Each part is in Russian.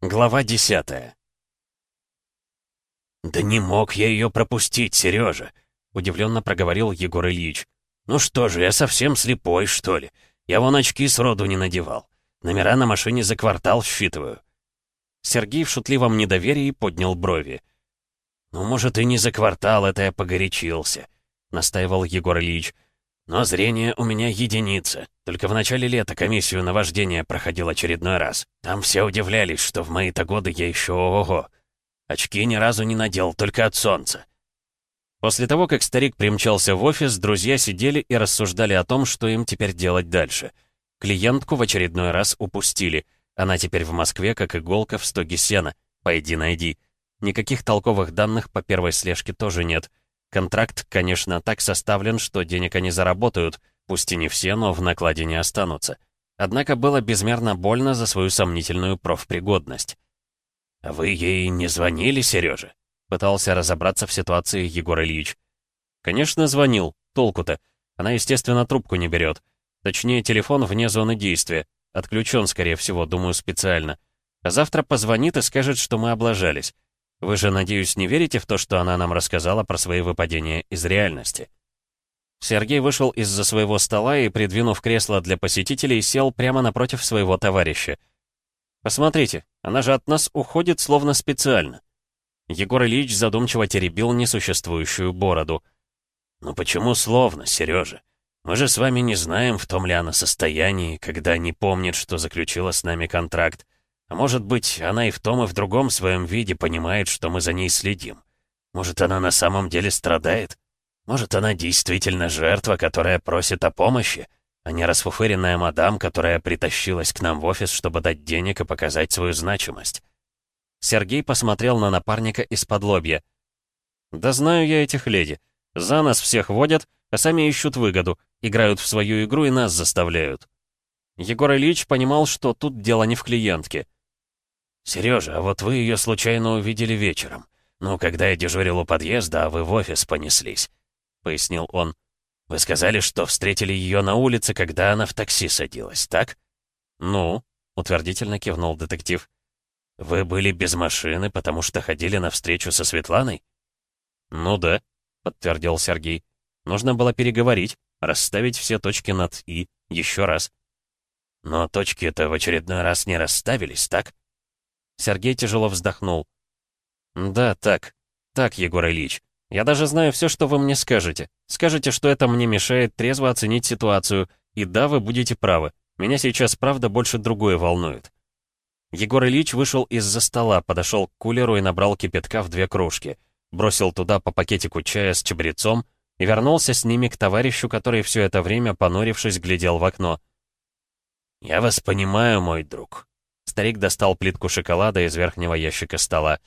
Глава десятая. «Да не мог я ее пропустить, Сережа!» — удивленно проговорил Егор Ильич. «Ну что же, я совсем слепой, что ли? Я вон очки сроду не надевал. Номера на машине за квартал считываю». Сергей в шутливом недоверии поднял брови. «Ну, может, и не за квартал, это я погорячился», — настаивал Егор Ильич. «Но зрение у меня единица. Только в начале лета комиссию на вождение проходил очередной раз. Там все удивлялись, что в мои-то годы я еще ого-го. Очки ни разу не надел, только от солнца». После того, как старик примчался в офис, друзья сидели и рассуждали о том, что им теперь делать дальше. Клиентку в очередной раз упустили. Она теперь в Москве, как иголка в стоге сена. Пойди найди. Никаких толковых данных по первой слежке тоже нет. Контракт, конечно, так составлен, что денег они заработают, пусть и не все, но в накладе не останутся. Однако было безмерно больно за свою сомнительную профпригодность. «А вы ей не звонили, Сережа?» Пытался разобраться в ситуации Егор Ильич. «Конечно, звонил. Толку-то. Она, естественно, трубку не берет. Точнее, телефон вне зоны действия. Отключен, скорее всего, думаю, специально. А завтра позвонит и скажет, что мы облажались. Вы же, надеюсь, не верите в то, что она нам рассказала про свои выпадения из реальности?» Сергей вышел из-за своего стола и, придвинув кресло для посетителей, сел прямо напротив своего товарища. «Посмотрите, она же от нас уходит словно специально». Егор Ильич задумчиво теребил несуществующую бороду. «Ну почему словно, Сережа? Мы же с вами не знаем, в том ли она состоянии, когда не помнит, что заключила с нами контракт. А может быть, она и в том, и в другом своем виде понимает, что мы за ней следим. Может, она на самом деле страдает? Может, она действительно жертва, которая просит о помощи, а не расфуфыренная мадам, которая притащилась к нам в офис, чтобы дать денег и показать свою значимость?» Сергей посмотрел на напарника из-под лобья. «Да знаю я этих леди. За нас всех водят, а сами ищут выгоду, играют в свою игру и нас заставляют». Егор Ильич понимал, что тут дело не в клиентке. «Сережа, а вот вы ее случайно увидели вечером. Ну, когда я дежурил у подъезда, а вы в офис понеслись», — пояснил он. «Вы сказали, что встретили ее на улице, когда она в такси садилась, так?» «Ну», — утвердительно кивнул детектив. «Вы были без машины, потому что ходили на встречу со Светланой?» «Ну да», — подтвердил Сергей. «Нужно было переговорить, расставить все точки над «и» еще раз». «Но точки-то в очередной раз не расставились, так?» Сергей тяжело вздохнул. «Да, так. Так, Егор Ильич. Я даже знаю все, что вы мне скажете. Скажете, что это мне мешает трезво оценить ситуацию. И да, вы будете правы. Меня сейчас, правда, больше другое волнует». Егор Ильич вышел из-за стола, подошел к кулеру и набрал кипятка в две кружки. Бросил туда по пакетику чая с чабрецом и вернулся с ними к товарищу, который все это время, понурившись, глядел в окно. «Я вас понимаю, мой друг», Старик достал плитку шоколада из верхнего ящика стола.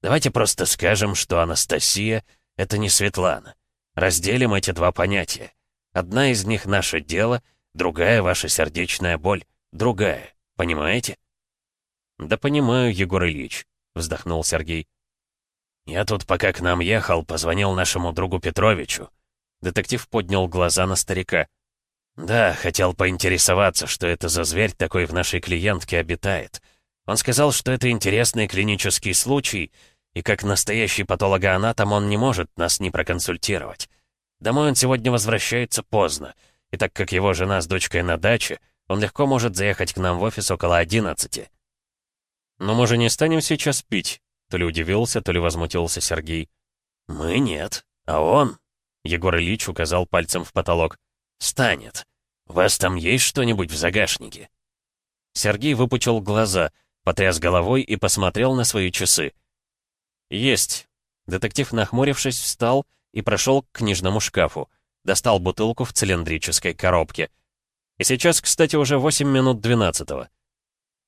«Давайте просто скажем, что Анастасия — это не Светлана. Разделим эти два понятия. Одна из них — наше дело, другая — ваша сердечная боль. Другая. Понимаете?» «Да понимаю, Егор Ильич», — вздохнул Сергей. «Я тут, пока к нам ехал, позвонил нашему другу Петровичу». Детектив поднял глаза на старика. «Да, хотел поинтересоваться, что это за зверь такой в нашей клиентке обитает. Он сказал, что это интересный клинический случай, и как настоящий патологоанатом он не может нас не проконсультировать. Домой он сегодня возвращается поздно, и так как его жена с дочкой на даче, он легко может заехать к нам в офис около одиннадцати». «Но мы же не станем сейчас пить», — то ли удивился, то ли возмутился Сергей. «Мы нет, а он...» — Егор Ильич указал пальцем в потолок. «Станет. У вас там есть что-нибудь в загашнике?» Сергей выпучил глаза, потряс головой и посмотрел на свои часы. «Есть». Детектив, нахмурившись, встал и прошел к книжному шкафу. Достал бутылку в цилиндрической коробке. И сейчас, кстати, уже 8 минут 12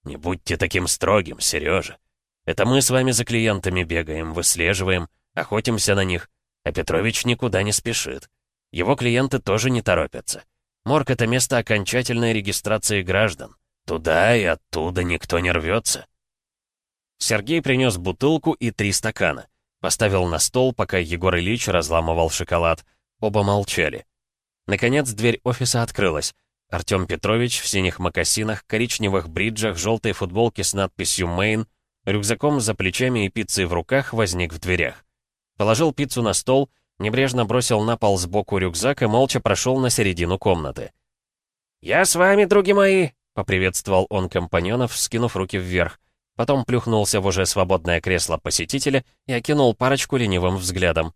«Не будьте таким строгим, Сережа. Это мы с вами за клиентами бегаем, выслеживаем, охотимся на них, а Петрович никуда не спешит. Его клиенты тоже не торопятся. Морг — это место окончательной регистрации граждан. Туда и оттуда никто не рвется. Сергей принес бутылку и три стакана. Поставил на стол, пока Егор Ильич разламывал шоколад. Оба молчали. Наконец, дверь офиса открылась. Артем Петрович в синих мокасинах, коричневых бриджах, желтой футболке с надписью «Мэйн», рюкзаком за плечами и пиццей в руках возник в дверях. Положил пиццу на стол, небрежно бросил на пол сбоку рюкзак и молча прошел на середину комнаты. «Я с вами, други мои!» — поприветствовал он компаньонов, скинув руки вверх. Потом плюхнулся в уже свободное кресло посетителя и окинул парочку ленивым взглядом.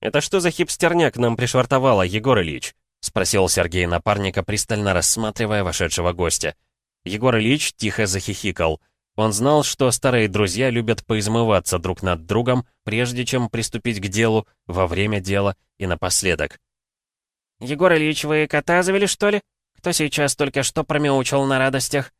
«Это что за хипстерня к нам пришвартовала, Егор Ильич?» — спросил Сергей напарника, пристально рассматривая вошедшего гостя. Егор Ильич тихо захихикал. Он знал, что старые друзья любят поизмываться друг над другом, прежде чем приступить к делу, во время дела и напоследок. «Егор Ильич, вы кота завели, что ли? Кто сейчас только что промяучил на радостях?»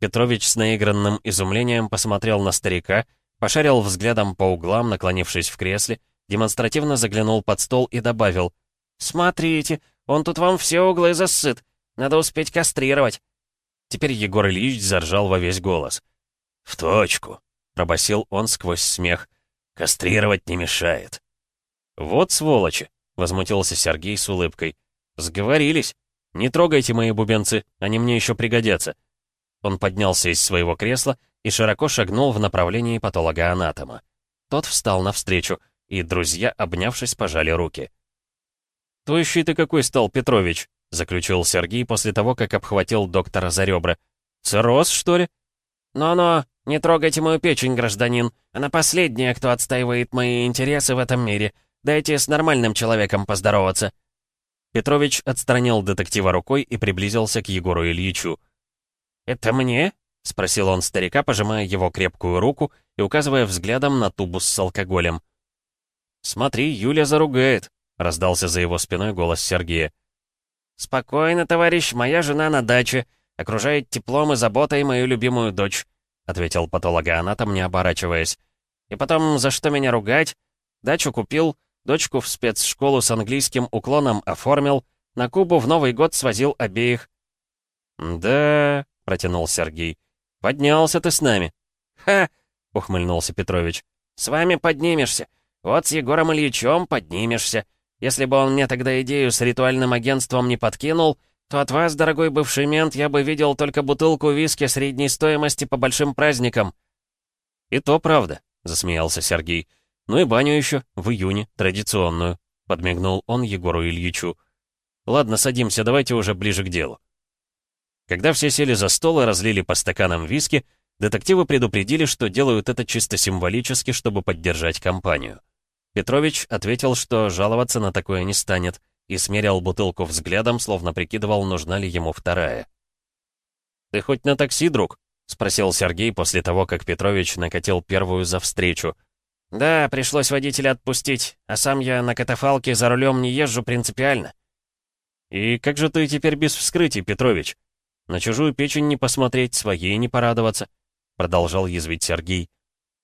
Петрович с наигранным изумлением посмотрел на старика, пошарил взглядом по углам, наклонившись в кресле, демонстративно заглянул под стол и добавил. «Смотрите, он тут вам все углы засыт. Надо успеть кастрировать». Теперь Егор Ильич заржал во весь голос. «В точку», — пробасил он сквозь смех. «Кастрировать не мешает». «Вот сволочи», — возмутился Сергей с улыбкой. «Сговорились. Не трогайте мои бубенцы, они мне еще пригодятся». Он поднялся из своего кресла и широко шагнул в направлении патологоанатома. Тот встал навстречу — и друзья, обнявшись, пожали руки. «Тощий ты какой стал, Петрович?» — заключил Сергей после того, как обхватил доктора за ребра. «Цирроз, что ли?» «Но-но, не трогайте мою печень, гражданин. Она последняя, кто отстаивает мои интересы в этом мире. Дайте с нормальным человеком поздороваться». Петрович отстранил детектива рукой и приблизился к Егору Ильичу. «Это мне?» — спросил он старика, пожимая его крепкую руку и указывая взглядом на тубус с алкоголем. «Смотри, Юля заругает», — раздался за его спиной голос Сергея. «Спокойно, товарищ, моя жена на даче, окружает теплом и заботой мою любимую дочь», — ответил патологоанатом, не оборачиваясь. «И потом, за что меня ругать? Дачу купил, дочку в спецшколу с английским уклоном оформил, на Кубу в Новый год свозил обеих». «Да», — протянул Сергей, — «поднялся ты с нами». «Ха!» — ухмыльнулся Петрович. «С вами поднимешься. Вот с Егором Ильичем поднимешься. Если бы он мне тогда идею с ритуальным агентством не подкинул, то от вас, дорогой бывший мент, я бы видел только бутылку виски средней стоимости по большим праздникам». «И то правда», — засмеялся Сергей. «Ну и баню еще, в июне, традиционную», — подмигнул он Егору Ильичу. «Ладно, садимся, давайте уже ближе к делу». Когда все сели за стол и разлили по стаканам виски, детективы предупредили, что делают это чисто символически, чтобы поддержать компанию. Петрович ответил, что жаловаться на такое не станет, и смерил бутылку взглядом, словно прикидывал, нужна ли ему вторая. «Ты хоть на такси, друг?» — спросил Сергей после того, как Петрович накатил первую за встречу. «Да, пришлось водителя отпустить, а сам я на катафалке за рулем не езжу принципиально». «И как же ты теперь без вскрытий, Петрович? На чужую печень не посмотреть, своей не порадоваться?» — продолжал язвить Сергей.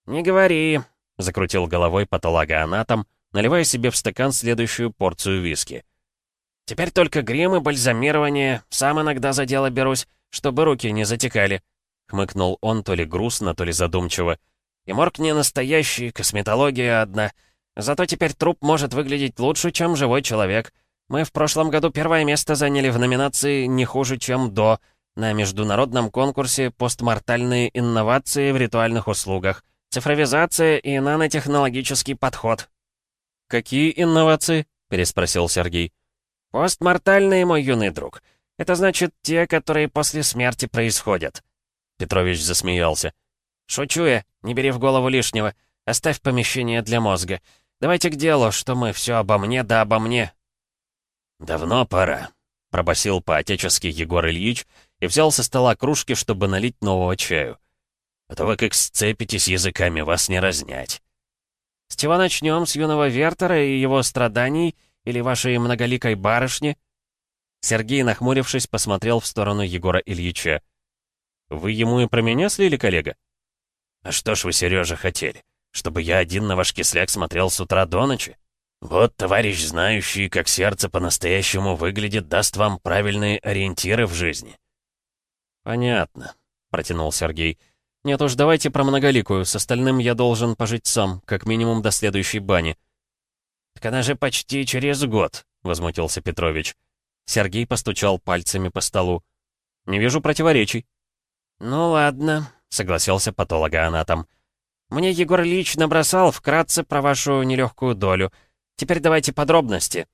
«Не говори», — закрутил головой патологоанатом, наливая себе в стакан следующую порцию виски. «Теперь только грим и бальзамирование. Сам иногда за дело берусь, чтобы руки не затекали», — хмыкнул он то ли грустно, то ли задумчиво. «И морг не настоящий, косметология одна. Зато теперь труп может выглядеть лучше, чем живой человек. Мы в прошлом году первое место заняли в номинации «Не хуже, чем до» на международном конкурсе «Постмортальные инновации в ритуальных услугах». Цифровизация и нанотехнологический подход». «Какие инновации?» — переспросил Сергей. «Постмортальные, мой юный друг. Это значит те, которые после смерти происходят». Петрович засмеялся. «Шучу я, не бери в голову лишнего. Оставь помещение для мозга. Давайте к делу, что мы все обо мне да обо мне». «Давно пора», — пробасил по-отечески Егор Ильич и взял со стола кружки, чтобы налить нового чаю. А то вы как сцепитесь языками, вас не разнять. С чего начнем? С юного Вертера и его страданий? Или вашей многоликой барышни?» Сергей, нахмурившись, посмотрел в сторону Егора Ильича. «Вы ему и про меня слили, коллега?» «А что ж вы, Сережа, хотели? Чтобы я один на ваш кисляк смотрел с утра до ночи? Вот товарищ, знающий, как сердце по-настоящему выглядит, даст вам правильные ориентиры в жизни». «Понятно», — протянул Сергей. «Нет уж, давайте про многоликую. С остальным я должен пожить сам, как минимум до следующей бани». «Так она же почти через год», — возмутился Петрович. Сергей постучал пальцами по столу. «Не вижу противоречий». «Ну ладно», — согласился патологоанатом. «Мне Егор Ильич набросал вкратце про вашу нелегкую долю. Теперь давайте подробности».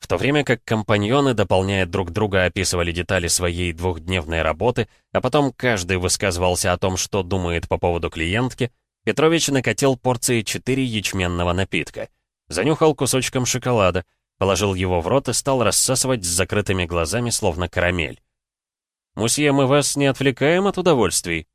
В то время как компаньоны, дополняя друг друга, описывали детали своей двухдневной работы, а потом каждый высказывался о том, что думает по поводу клиентки, Петрович накатил порции четыре ячменного напитка. Занюхал кусочком шоколада, положил его в рот и стал рассасывать с закрытыми глазами, словно карамель. «Мусье, мы вас не отвлекаем от удовольствий?»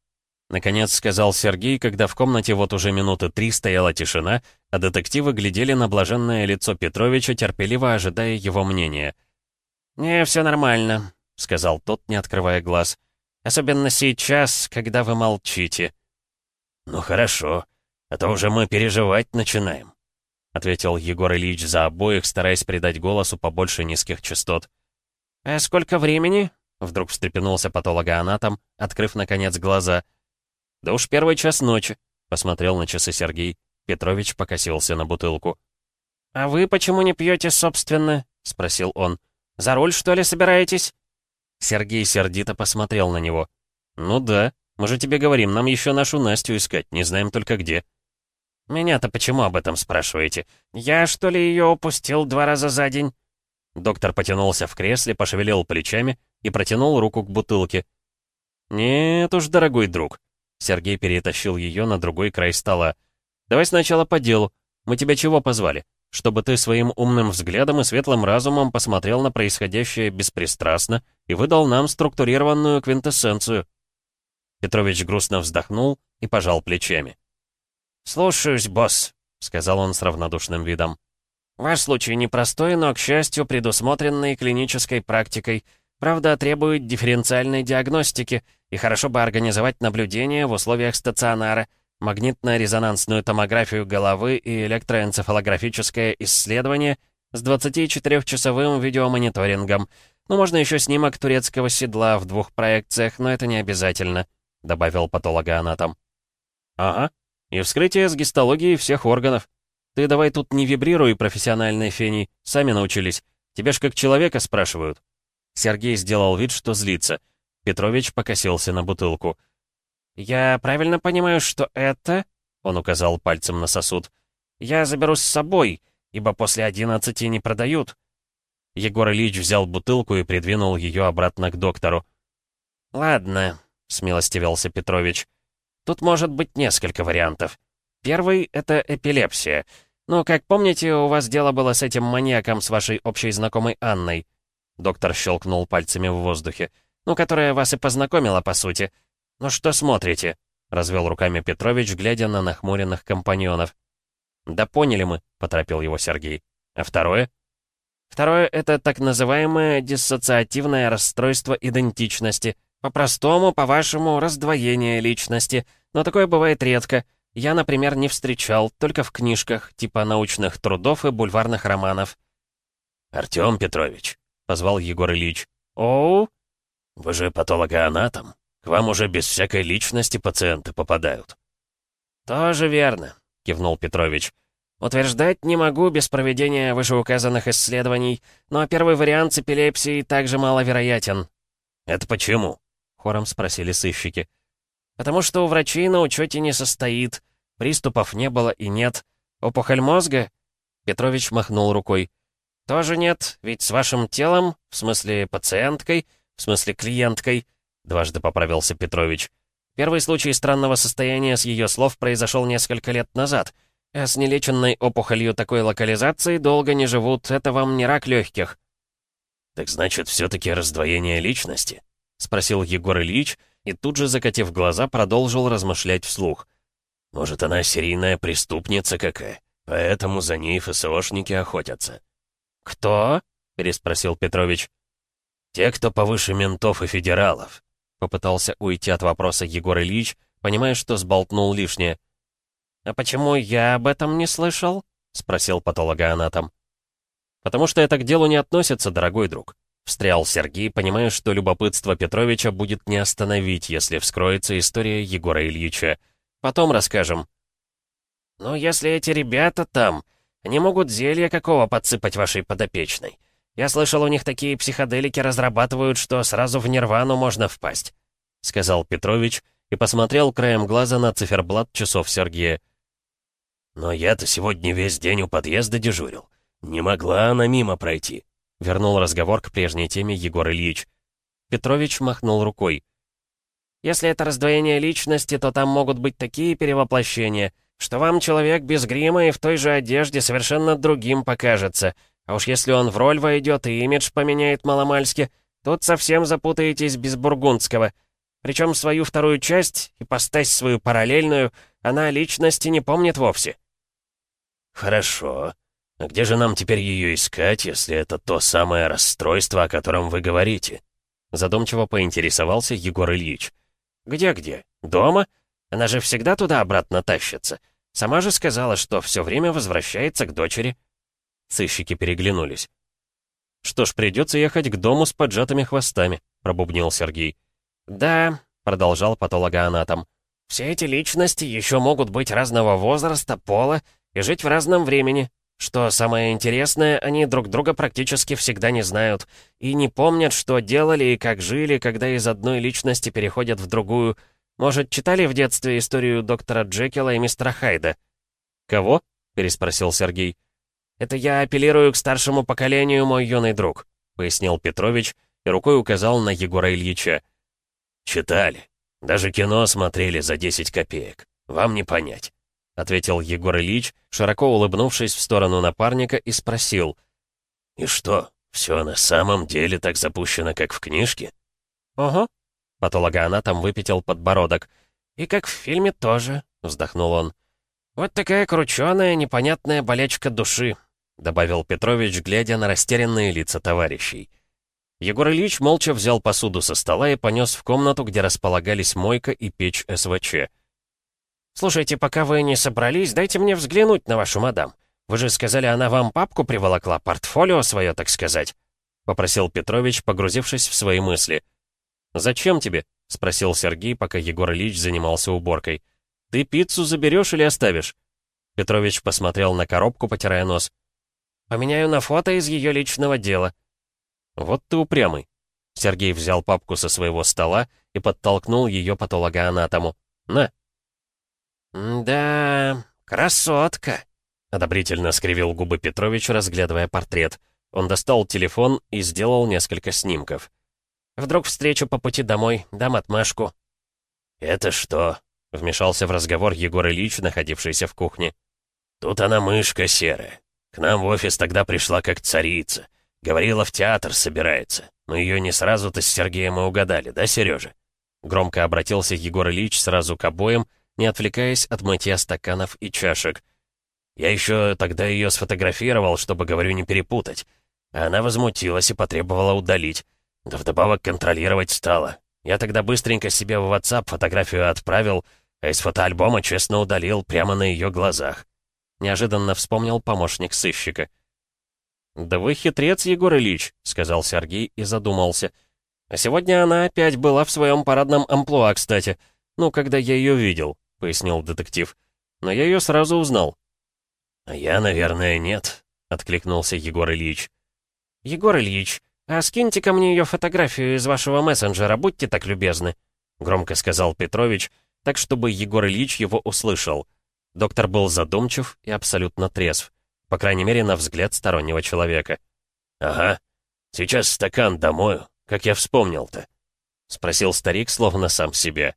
Наконец сказал Сергей, когда в комнате вот уже минуты три стояла тишина, а детективы глядели на блаженное лицо Петровича, терпеливо ожидая его мнения. «Не, все нормально», — сказал тот, не открывая глаз. «Особенно сейчас, когда вы молчите». «Ну хорошо, а то уже мы переживать начинаем», — ответил Егор Ильич за обоих, стараясь придать голосу побольше низких частот. «А сколько времени?» — вдруг встрепенулся патологоанатом, открыв, наконец, глаза — «Да уж первый час ночи», — посмотрел на часы Сергей. Петрович покосился на бутылку. «А вы почему не пьете, собственно?» — спросил он. «За руль, что ли, собираетесь?» Сергей сердито посмотрел на него. «Ну да, мы же тебе говорим, нам еще нашу Настю искать, не знаем только где». «Меня-то почему об этом спрашиваете? Я, что ли, ее упустил два раза за день?» Доктор потянулся в кресле, пошевелил плечами и протянул руку к бутылке. «Нет уж, дорогой друг, Сергей перетащил ее на другой край стола. «Давай сначала по делу. Мы тебя чего позвали? Чтобы ты своим умным взглядом и светлым разумом посмотрел на происходящее беспристрастно и выдал нам структурированную квинтэссенцию». Петрович грустно вздохнул и пожал плечами. «Слушаюсь, босс», — сказал он с равнодушным видом. «Ваш случай непростой, но, к счастью, предусмотренный клинической практикой. Правда, требует дифференциальной диагностики — и хорошо бы организовать наблюдение в условиях стационара, магнитно-резонансную томографию головы и электроэнцефалографическое исследование с 24-часовым видеомониторингом. Ну, можно еще снимок турецкого седла в двух проекциях, но это не обязательно», — добавил патологоанатом. «Ага, и вскрытие с гистологией всех органов. Ты давай тут не вибрируй, профессиональной феней, сами научились. Тебя ж как человека спрашивают». Сергей сделал вид, что злится — Петрович покосился на бутылку. «Я правильно понимаю, что это...» — он указал пальцем на сосуд. «Я заберу с собой, ибо после одиннадцати не продают». Егор Ильич взял бутылку и придвинул ее обратно к доктору. «Ладно», — смилостивился Петрович. «Тут может быть несколько вариантов. Первый — это эпилепсия. Ну, как помните, у вас дело было с этим маньяком с вашей общей знакомой Анной?» Доктор щелкнул пальцами в воздухе. Ну, которая вас и познакомила, по сути. Ну что смотрите?» — развел руками Петрович, глядя на нахмуренных компаньонов. «Да поняли мы», — поторопил его Сергей. «А второе?» «Второе — это так называемое диссоциативное расстройство идентичности. По-простому, по-вашему, раздвоение личности. Но такое бывает редко. Я, например, не встречал, только в книжках, типа научных трудов и бульварных романов». «Артём Петрович», — позвал Егор Ильич. «Оу?» «Вы же патологоанатом. К вам уже без всякой личности пациенты попадают». «Тоже верно», — кивнул Петрович. «Утверждать не могу без проведения вышеуказанных исследований, но первый вариант с эпилепсией также маловероятен». «Это почему?» — хором спросили сыщики. «Потому что у врачей на учете не состоит. Приступов не было и нет. Опухоль мозга?» Петрович махнул рукой. «Тоже нет, ведь с вашим телом, в смысле пациенткой, — в смысле, клиенткой», — дважды поправился Петрович. «Первый случай странного состояния с ее слов произошел несколько лет назад. А с нелеченной опухолью такой локализации долго не живут, это вам не рак легких». «Так значит, все-таки раздвоение личности?» — спросил Егор Ильич, и тут же, закатив глаза, продолжил размышлять вслух. «Может, она серийная преступница какая, поэтому за ней ФСОшники охотятся». «Кто?» — переспросил Петрович. «Те, кто повыше ментов и федералов», — попытался уйти от вопроса Егор Ильич, понимая, что сболтнул лишнее. «А почему я об этом не слышал?» — спросил патологоанатом. «Потому что это к делу не относится, дорогой друг», — встрял Сергей, понимая, что любопытство Петровича будет не остановить, если вскроется история Егора Ильича. «Потом расскажем». «Ну, если эти ребята там, они могут зелье какого подсыпать вашей подопечной. Я слышал, у них такие психоделики разрабатывают, что сразу в нирвану можно впасть», — сказал Петрович и посмотрел краем глаза на циферблат часов Сергея. «Но я-то сегодня весь день у подъезда дежурил. Не могла она мимо пройти», — вернул разговор к прежней теме Егор Ильич. Петрович махнул рукой. «Если это раздвоение личности, то там могут быть такие перевоплощения, что вам человек без грима и в той же одежде совершенно другим покажется. А уж если он в роль войдет и имидж поменяет маломальски, тут совсем запутаетесь без бургундского. Причем свою вторую часть, и ипостась свою параллельную, она личности не помнит вовсе. «Хорошо. А где же нам теперь ее искать, если это то самое расстройство, о котором вы говорите?» Задумчиво поинтересовался Егор Ильич. «Где-где? Дома? Она же всегда туда-обратно тащится. Сама же сказала, что все время возвращается к дочери». Сыщики переглянулись. «Что ж, придется ехать к дому с поджатыми хвостами», — пробубнил Сергей. «Да», — продолжал патологоанатом, «все эти личности еще могут быть разного возраста, пола и жить в разном времени. Что самое интересное, они друг друга практически всегда не знают и не помнят, что делали и как жили, когда из одной личности переходят в другую. Может, читали в детстве историю доктора Джекила и мистера Хайда?» «Кого?» — переспросил Сергей. «Это я апеллирую к старшему поколению, мой юный друг», — пояснил Петрович и рукой указал на Егора Ильича. «Читали. Даже кино смотрели за 10 копеек. Вам не понять», — ответил Егор Ильич, широко улыбнувшись в сторону напарника и спросил. «И что, все на самом деле так запущено, как в книжке?» «Ага», — патологоанатом выпятил подбородок. «И как в фильме тоже», — вздохнул он. «Вот такая крученая, непонятная болячка души добавил Петрович, глядя на растерянные лица товарищей. Егор Ильич молча взял посуду со стола и понес в комнату, где располагались мойка и печь СВЧ. «Слушайте, пока вы не собрались, дайте мне взглянуть на вашу мадам. Вы же сказали, она вам папку приволокла, портфолио свое, так сказать», — попросил Петрович, погрузившись в свои мысли. «Зачем тебе?» — спросил Сергей, пока Егор Ильич занимался уборкой. «Ты пиццу заберешь или оставишь?» Петрович посмотрел на коробку, потирая нос. Поменяю на фото из ее личного дела». «Вот ты упрямый». Сергей взял папку со своего стола и подтолкнул ее патологоанатому. «На». «Да, красотка», — одобрительно скривил губы Петрович, разглядывая портрет. Он достал телефон и сделал несколько снимков. «Вдруг встречу по пути домой, дам отмашку». «Это что?» — вмешался в разговор Егор Ильич, находившийся в кухне. «Тут она мышка серая. К нам в офис тогда пришла как царица. Говорила, в театр собирается. Мы ее не сразу-то с Сергеем и угадали, да, Сережа? Громко обратился Егор Ильич сразу к обоим, не отвлекаясь от мытья стаканов и чашек. Я еще тогда ее сфотографировал, чтобы, говорю, не перепутать. Она возмутилась и потребовала удалить. Да вдобавок контролировать стала. Я тогда быстренько себе в WhatsApp фотографию отправил, а из фотоальбома честно удалил прямо на ее глазах. Неожиданно вспомнил помощник сыщика. «Да вы хитрец, Егор Ильич», — сказал Сергей и задумался. «А сегодня она опять была в своем парадном амплуа, кстати. Ну, когда я ее видел», — пояснил детектив. «Но я ее сразу узнал». «А я, наверное, нет», — откликнулся Егор Ильич. «Егор Ильич, а скиньте ко мне ее фотографию из вашего мессенджера, будьте так любезны», — громко сказал Петрович, так, чтобы Егор Ильич его услышал. Доктор был задумчив и абсолютно трезв. По крайней мере, на взгляд стороннего человека. «Ага. Сейчас стакан домою. Как я вспомнил-то?» Спросил старик, словно сам себе.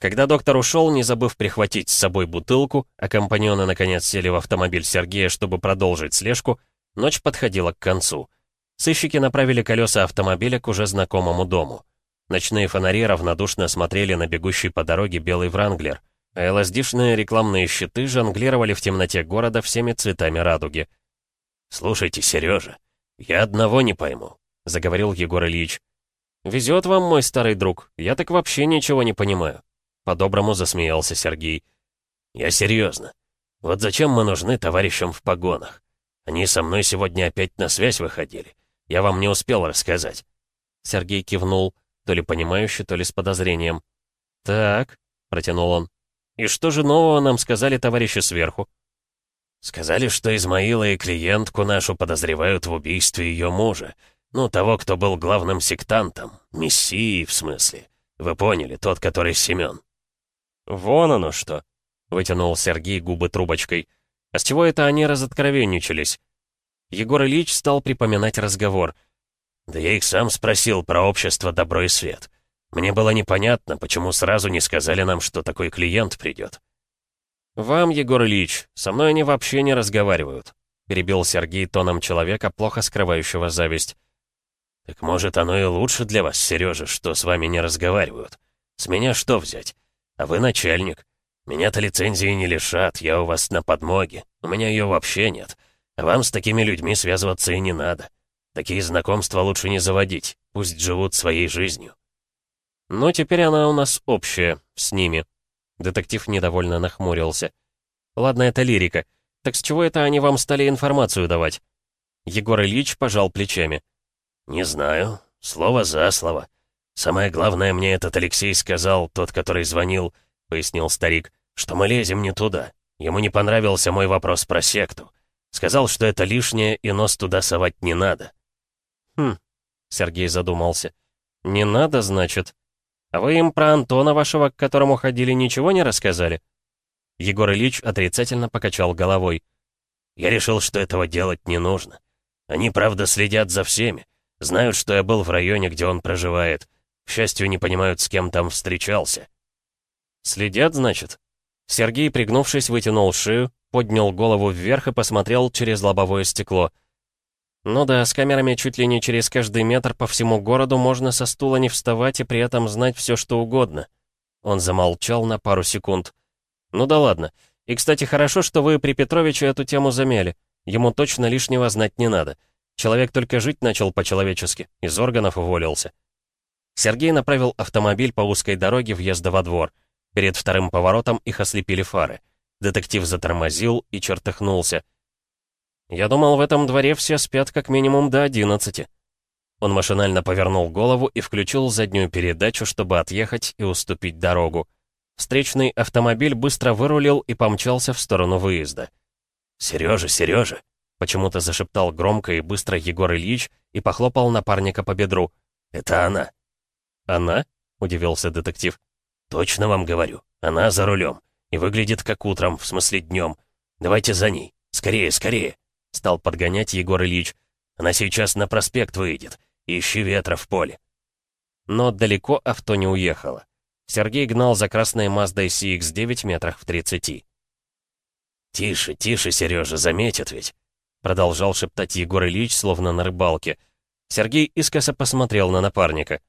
Когда доктор ушел, не забыв прихватить с собой бутылку, а компаньоны наконец сели в автомобиль Сергея, чтобы продолжить слежку, ночь подходила к концу. Сыщики направили колеса автомобиля к уже знакомому дому. Ночные фонари равнодушно смотрели на бегущий по дороге белый Вранглер а ЛСДшные рекламные щиты жонглировали в темноте города всеми цветами радуги. «Слушайте, Сережа, я одного не пойму», — заговорил Егор Ильич. «Везет вам, мой старый друг, я так вообще ничего не понимаю», — по-доброму засмеялся Сергей. «Я серьезно. Вот зачем мы нужны товарищам в погонах? Они со мной сегодня опять на связь выходили. Я вам не успел рассказать». Сергей кивнул, то ли понимающе, то ли с подозрением. «Так», — протянул он, и что же нового нам сказали товарищи сверху? Сказали, что Измаила и клиентку нашу подозревают в убийстве ее мужа. Ну, того, кто был главным сектантом. Мессией, в смысле. Вы поняли, тот, который Семен. «Вон оно что!» — вытянул Сергей губы трубочкой. «А с чего это они разоткровенничались?» Егор Ильич стал припоминать разговор. «Да я их сам спросил про общество «Добро и свет». Мне было непонятно, почему сразу не сказали нам, что такой клиент придет. «Вам, Егор Ильич, со мной они вообще не разговаривают», перебил Сергей тоном человека, плохо скрывающего зависть. «Так может, оно и лучше для вас, Сережа, что с вами не разговаривают. С меня что взять? А вы начальник. Меня-то лицензии не лишат, я у вас на подмоге. У меня ее вообще нет. Вам с такими людьми связываться и не надо. Такие знакомства лучше не заводить, пусть живут своей жизнью». «Ну, теперь она у нас общая, с ними», Детектив недовольно нахмурился. «Ладно, это лирика. Так с чего это они вам стали информацию давать?» Егор Ильич пожал плечами. «Не знаю. Слово за слово. Самое главное, мне этот Алексей сказал, тот, который звонил, — пояснил старик, — что мы лезем не туда. Ему не понравился мой вопрос про секту. Сказал, что это лишнее, и нос туда совать не надо». «Хм», — Сергей задумался. «Не надо, значит?» А вы им про Антона вашего, к которому ходили, ничего не рассказали?» Егор Ильич отрицательно покачал головой. «Я решил, что этого делать не нужно. Они, правда, следят за всеми. Знают, что я был в районе, где он проживает. К счастью, не понимают, с кем там встречался». «Следят, значит?» Сергей, пригнувшись, вытянул шею, поднял голову вверх и посмотрел через лобовое стекло — ну да, с камерами чуть ли не через каждый метр по всему городу можно со стула не вставать и при этом знать все, что угодно. Он замолчал на пару секунд. Ну да ладно. И, кстати, хорошо, что вы при Петровиче эту тему замяли. Ему точно лишнего знать не надо. Человек только жить начал по-человечески, из органов уволился. Сергей направил автомобиль по узкой дороге въезда во двор. Перед вторым поворотом их ослепили фары. Детектив затормозил и чертыхнулся — «Я думал, в этом дворе все спят как минимум до одиннадцати». Он машинально повернул голову и включил заднюю передачу, чтобы отъехать и уступить дорогу. Встречный автомобиль быстро вырулил и помчался в сторону выезда. «Сережа, Сережа!» — почему-то зашептал громко и быстро Егор Ильич и похлопал напарника по бедру. «Это она!» «Она?» — удивился детектив. «Точно вам говорю. Она за рулем. И выглядит как утром, в смысле днем. Давайте за ней. Скорее, скорее!» — стал подгонять Егор Ильич. «Она сейчас на проспект выйдет. Ищи ветра в поле». Но далеко авто не уехало. Сергей гнал за красной Маздой CX-9 метрах в 30. «Тише, тише, Сережа, заметят ведь!» Продолжал шептать Егор Ильич, словно на рыбалке. Сергей искоса посмотрел на напарника.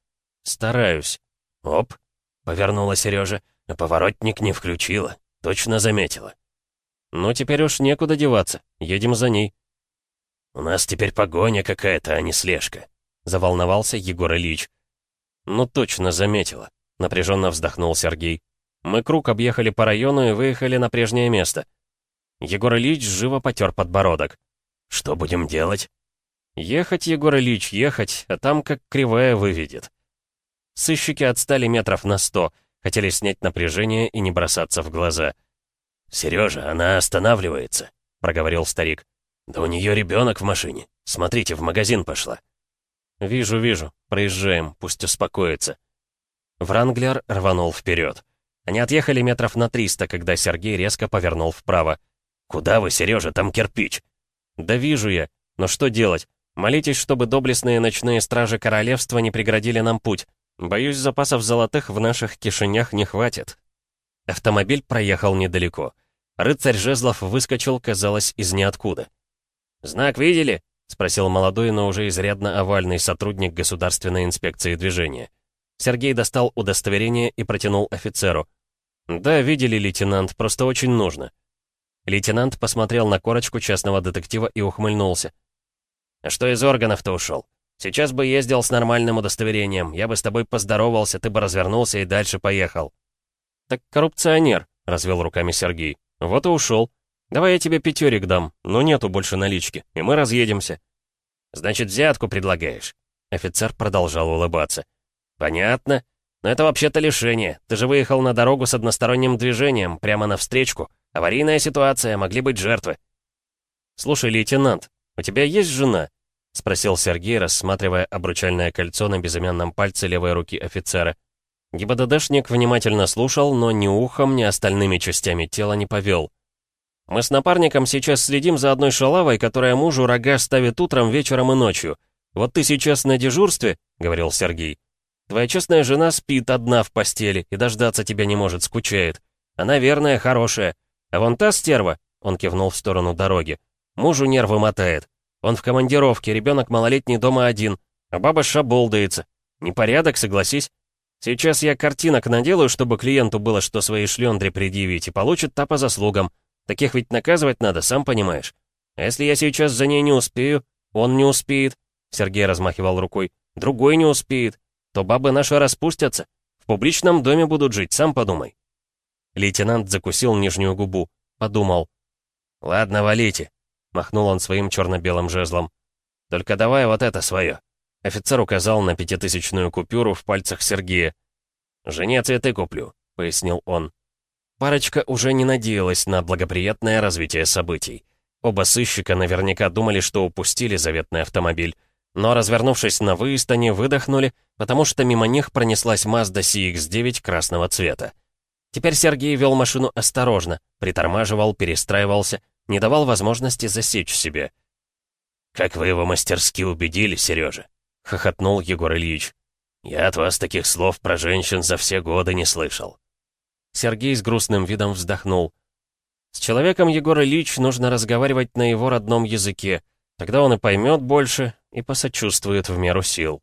«Стараюсь». «Оп!» — повернула Сережа, а поворотник не включила. Точно заметила. «Ну, теперь уж некуда деваться. Едем за ней». «У нас теперь погоня какая-то, а не слежка», — заволновался Егор Ильич. «Ну, точно заметила», — напряженно вздохнул Сергей. «Мы круг объехали по району и выехали на прежнее место». Егор Ильич живо потер подбородок. «Что будем делать?» «Ехать, Егор Ильич, ехать, а там как кривая выведет». Сыщики отстали метров на сто, хотели снять напряжение и не бросаться в глаза. «Сережа, она останавливается», — проговорил старик. «Да у нее ребенок в машине. Смотрите, в магазин пошла». «Вижу, вижу. Проезжаем, пусть успокоится». Вранглер рванул вперед. Они отъехали метров на триста, когда Сергей резко повернул вправо. «Куда вы, Сережа? Там кирпич!» «Да вижу я. Но что делать? Молитесь, чтобы доблестные ночные стражи королевства не преградили нам путь. Боюсь, запасов золотых в наших кишенях не хватит. Автомобиль проехал недалеко. Рыцарь Жезлов выскочил, казалось, из ниоткуда. «Знак видели?» — спросил молодой, но уже изрядно овальный сотрудник Государственной инспекции движения. Сергей достал удостоверение и протянул офицеру. «Да, видели, лейтенант, просто очень нужно». Лейтенант посмотрел на корочку частного детектива и ухмыльнулся. «А что из органов-то ушел? Сейчас бы ездил с нормальным удостоверением, я бы с тобой поздоровался, ты бы развернулся и дальше поехал». «Так коррупционер», — развел руками Сергей. «Вот и ушел. Давай я тебе пятерик дам, но нету больше налички, и мы разъедемся». «Значит, взятку предлагаешь?» Офицер продолжал улыбаться. «Понятно. Но это вообще-то лишение. Ты же выехал на дорогу с односторонним движением, прямо навстречку. Аварийная ситуация, могли быть жертвы». «Слушай, лейтенант, у тебя есть жена?» — спросил Сергей, рассматривая обручальное кольцо на безымянном пальце левой руки офицера. ГИБДДшник внимательно слушал, но ни ухом, ни остальными частями тела не повел. «Мы с напарником сейчас следим за одной шалавой, которая мужу рога ставит утром, вечером и ночью. Вот ты сейчас на дежурстве», — говорил Сергей. «Твоя честная жена спит одна в постели и дождаться тебя не может, скучает. Она верная, хорошая. А вон та стерва», — он кивнул в сторону дороги, — «мужу нервы мотает. Он в командировке, ребенок малолетний дома один, а баба шаболдается. Непорядок, согласись». Сейчас я картинок наделаю, чтобы клиенту было что свои шлендри предъявить, и получит та по заслугам. Таких ведь наказывать надо, сам понимаешь. А если я сейчас за ней не успею, он не успеет, Сергей размахивал рукой, другой не успеет, то бабы наши распустятся. В публичном доме будут жить, сам подумай. Лейтенант закусил нижнюю губу, подумал. «Ладно, валите», — махнул он своим черно-белым жезлом. «Только давай вот это свое». Офицер указал на пятитысячную купюру в пальцах Сергея. «Жене цветы куплю», — пояснил он. Парочка уже не надеялась на благоприятное развитие событий. Оба сыщика наверняка думали, что упустили заветный автомобиль. Но, развернувшись на выезд, они выдохнули, потому что мимо них пронеслась Mazda CX-9 красного цвета. Теперь Сергей вел машину осторожно, притормаживал, перестраивался, не давал возможности засечь себе. «Как вы его мастерски убедили, Сережа!» — хохотнул Егор Ильич. «Я от вас таких слов про женщин за все годы не слышал». Сергей с грустным видом вздохнул. «С человеком Егор Ильич нужно разговаривать на его родном языке. Тогда он и поймет больше, и посочувствует в меру сил».